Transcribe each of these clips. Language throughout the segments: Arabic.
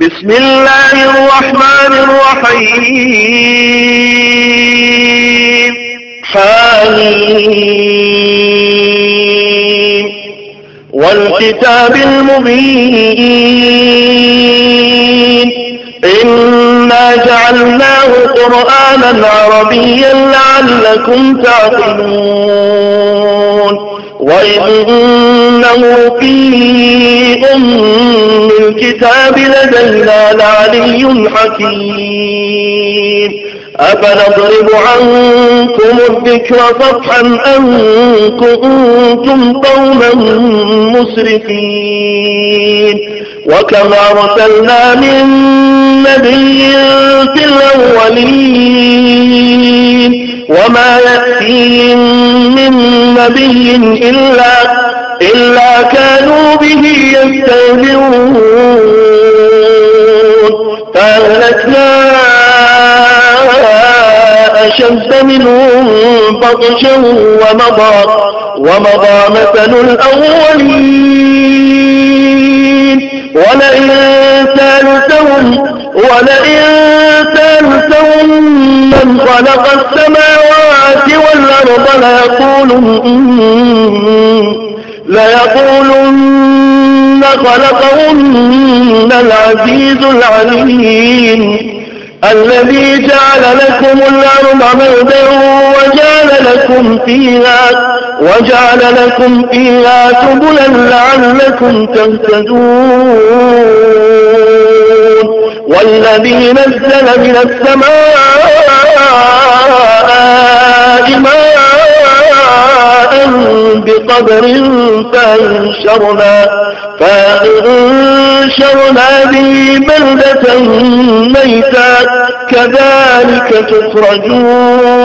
بسم الله الرحمن الرحيم. حميم. والكتاب المبين. إنا جعلناه قرآنا عربيا لعلكم تعقلون. وإنه في أم الكتاب لدينا لعلي حكيم أفنضرب عنكم الذكر صفحا أن كنتم قوما مسرفين وكم أرسلنا من نبي في الأولين وما يأتيهم من نبي إلا, إلا كانوا به يستهزئون فأهلكنا أشد منهم بطشا ومضى, ومضى مثل الأولين ولئن سالتهم ولئن سألتهم من خلق السماوات والأرض ليقولن ليقولن خلقهن العزيز العليم الذي جعل لكم الأرض مهدا وجعل لكم فيها وجعل لكم فيها سبلا لعلكم تهتدون والذي نزل من السماء ماء بقدر فأنشرنا فأنشرنا به بلدة ميتا كذلك تخرجون.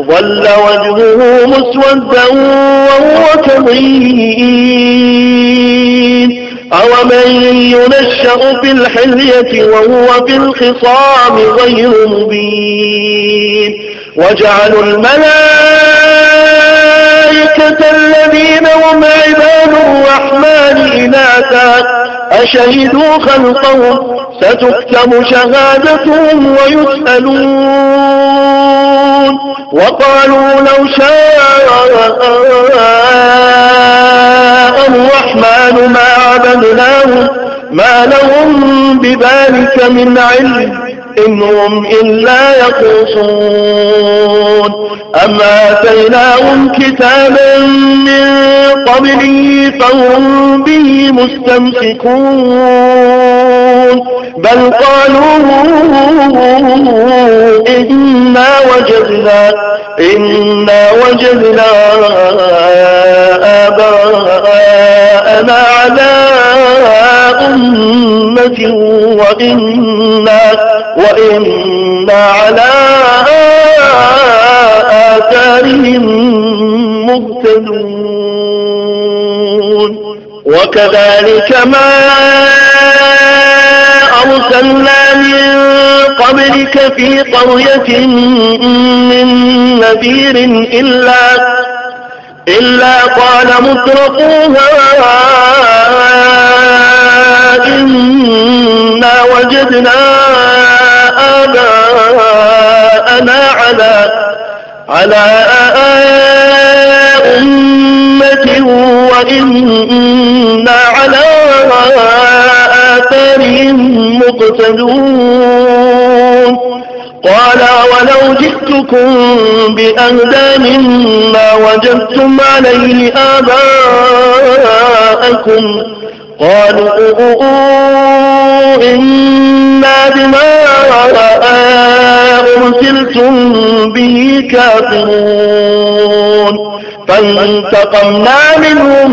ظل وجهه مسودا وهو كظيم. أومن ينشأ في الحلية وهو في الخصام غير مبين. وجعلوا الملائكة الذين هم عباد الرحمن إناثا. أشهدوا خلقهم؟ ستكتب شهادتهم ويسألون. وقالوا لو شاء الرحمن ما عبدناهم ما لهم بذلك من علم. إن هم إلا يخرصون أم آتيناهم كتابا من قبله فهم به مستمسكون. بل قالوا إنا وجدنا إنا وجدنا آباءنا على أمة وإنا وإنا على آثارهم مهتدون. وكذلك ما أرسلنا من قبلك في قرية من نذير إلا إلا قال مترفوها إنا وجدنا آباءنا على أمة وإنا على آثارهم مقتدون. قال ولو جئتكم بأهدى مما وجدتم عليه آباءكم قالوا إنا بما أرسلتم به كافرون. فانتقمنا منهم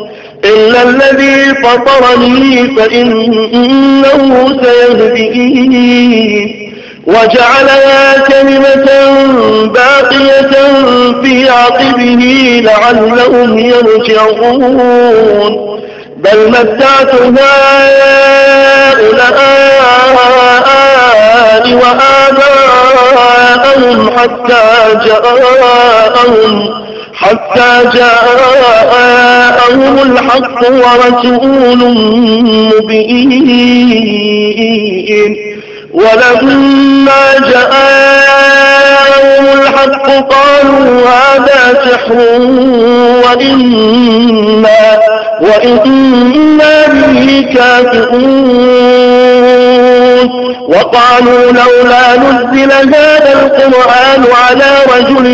إلا الذي فطرني فإنه سيهدئين وجعلها كلمة باقية في عقبه لعلهم يرجعون. بل متعت هؤلاء وآباءهم حتى جاءهم حتى جاءهم الحق ورسول مبين. ولما جاءهم الحق قالوا هذا سحر وإنا, وإنا به كافرون. وقالوا لولا نزل هذا القرآن على رجل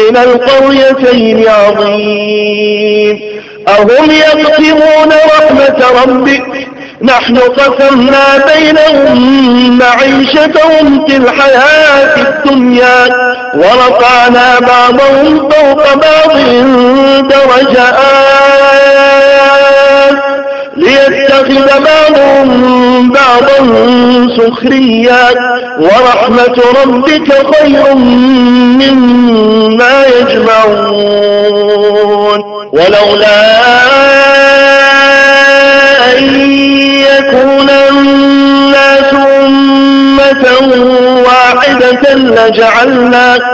من القريتين عظيم. أهم يقسمون رحمة ربك؟ نحن قسمنا بينهم معيشتهم في الحياة الدنيا ورفعنا بعضهم فوق بعض درجات. ليتخذ بعضهم بعضا سخريا. ورحمة ربك خير مما يجمعون. ولولا أن يكون الناس أمة واحدة لجعلنا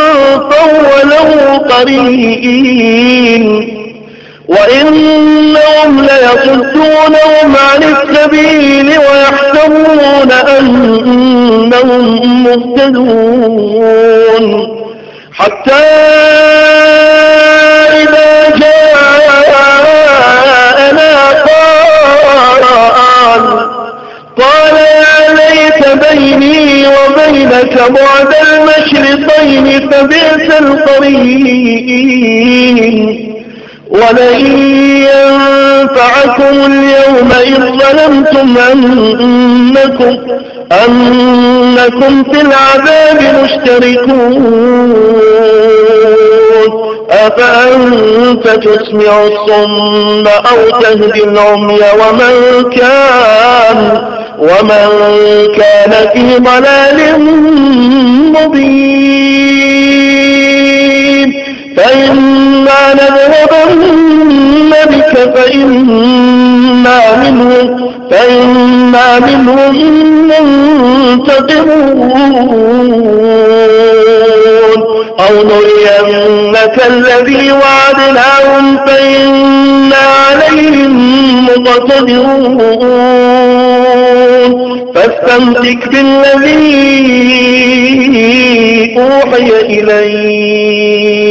فهو له قرين وإنهم ليصدونهم عن السبيل ويحسبون أنهم مهتدون. حتى إذا جاءنا قال قال يا ليت بيني وبينك بعد المشرقين فبئس القرين ولن ينفعكم اليوم إذ ظلمتم أنكم, أنكم في العذاب مشتركون أفأنت تسمع الصم أو تهدي العمي ومن كان ومن كان في ضلال مبين فإما نذهبن بك فإنا منهم فإنا منهم منتقمون أو نرينك الذي وعدناهم فإنا عليهم مقتدرون. فاستمسك بالذي أوحي إليك.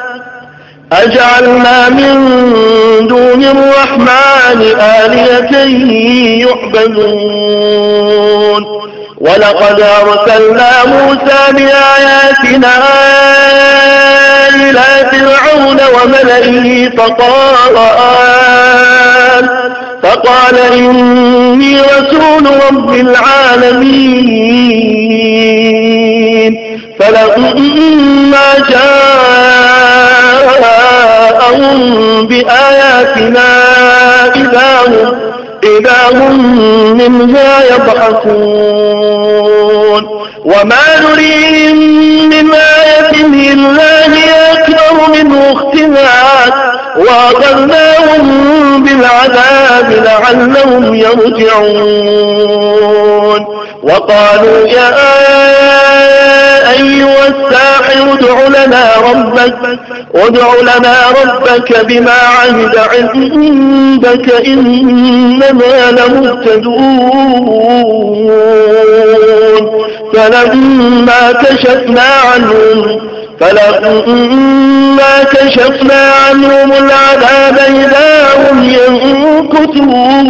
أجعلنا من دون الرحمن آلية يعبدون. ولقد أرسلنا موسى بآياتنا إلى فرعون وملئه فقال فقال إني رسول رب العالمين. فلما جاءهم بآياتنا إذا هم, إذا هم منها يضحكون وما نريهم من آية إلا هي أكبر من أختها. وأخذناهم بالعذاب لعلهم يرجعون. وقالوا يا أيها الساحر ادع لنا ربك ادع لنا ربك بما عهد عندك إننا لمهتدون. فلما كشفنا عنهم فلما كشفنا عنهم العذاب إذا هم ينكثون.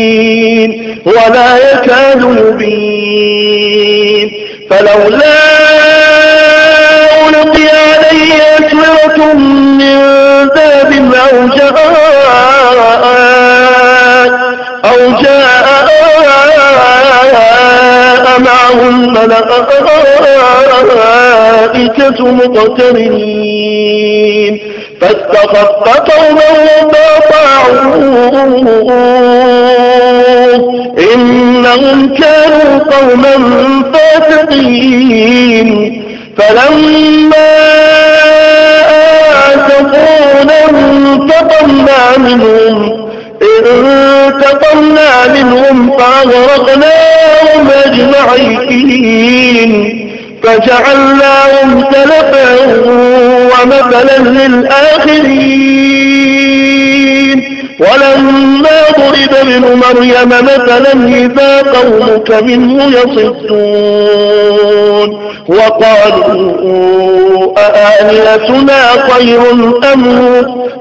ولا يكاد يبين. فلولا ألقي عليه أسورة من ذاب أو جاء أو جاء معه الملائكة مقترنين. فاستخف قومه فأطاعوه. إنهم كانوا قوما فاسقين. فلما آسفونا انتقمنا منهم. انتقمنا منهم فأغرقناهم أجمعين. فجعلناهم سلفا ومثلا للآخرين. ولما ضرب ابن مريم مثلا إذا قومك منه يصدون. وقالوا أآلهتنا خير أم؟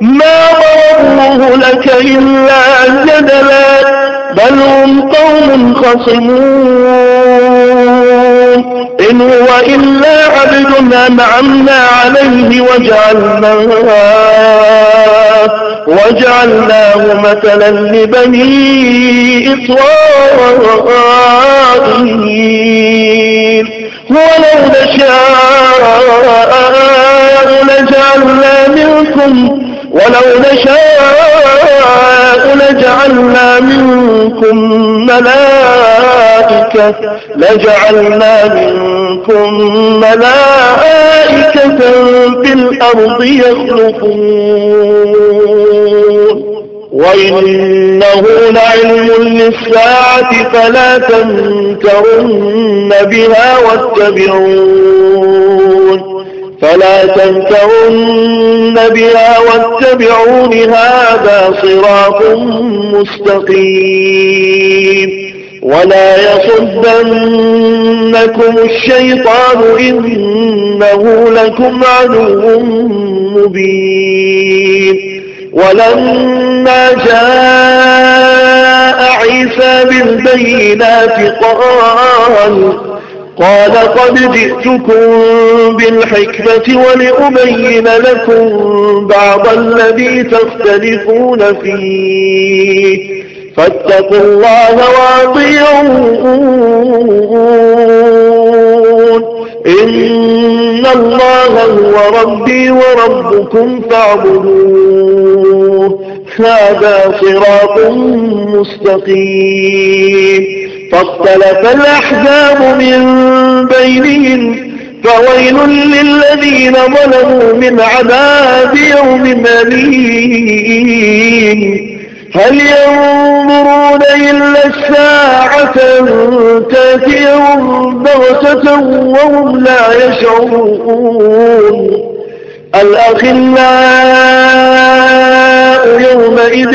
ما ضربوه لك إلا جدلا. بل هم قوم خصمون. إن هو إلا عبد أنعمنا عليه وجعلناه وجعلناه مثلا لبني إسرائيل. ولو نشاء لجعلنا منكم ولو نشاء لجعلنا منكم ملائكة. لجعلنا منكم ملائكة في الأرض يخلقون. وإنه لعلم للساعة فلا تنكرن بها واتبعون. فلا تنكرن بها واتبعون هذا صراط مستقيم ولا يصدنكم الشيطان إنه لكم عدو مبين ولما جاء عيسى بالبينات قال قال قد جئتكم بالحكمة ولأبين لكم بعض الذي تختلفون فيه. فاتقوا الله وأطيعون. إن الله هو ربي وربكم فاعبدوه. هذا صراط مستقيم. فاختلف الأحزاب من بينهم فويل للذين ظلموا من عذاب يوم أليم. هل ينظرون إلا الساعة تأتيهم بغتة وهم لا يشعرون. الأخلاء يومئذ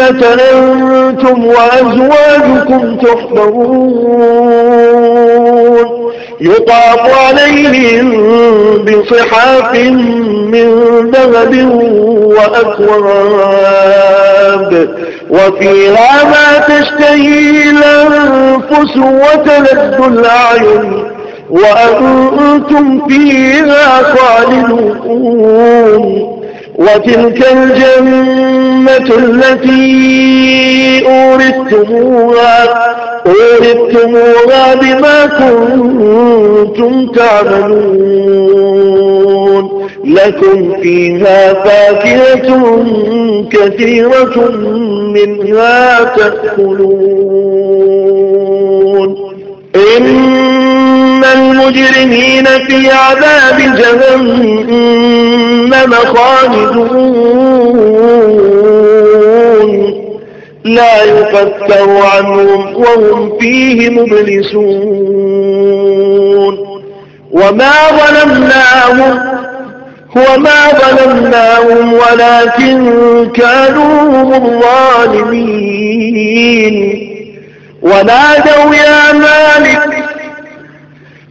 أنتم وأزواجكم تحبرون. يطاف عليهم بصحاف من ذهب وأكواب. وفيها ما تشتهي الأنفس وتلد الأعين. وأنتم فيها خالدون. وتلك الجنة التي أورثتموها أورثتموها بما كنتم تعملون. لكم فيها فاكهة كثيرة منها تأكلون. المجرمين في عذاب جهنم خالدون. لا يفتر عنهم وهم فيه مبلسون. وما ظلمناهم وما ظلمناهم ولكن كانوا هم الظالمين. ونادوا يا مالك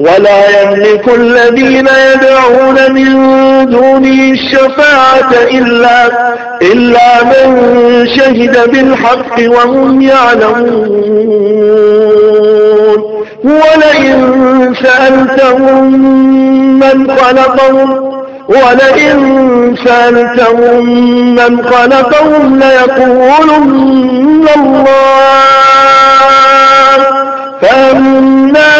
ولا يملك الذين يدعون من دونه الشفاعة إلا, إلا من شهد بالحق وهم يعلمون. ولئن سألتهم من خلقهم ولئن سألتهم من خلقهم ليقولن الله فأنا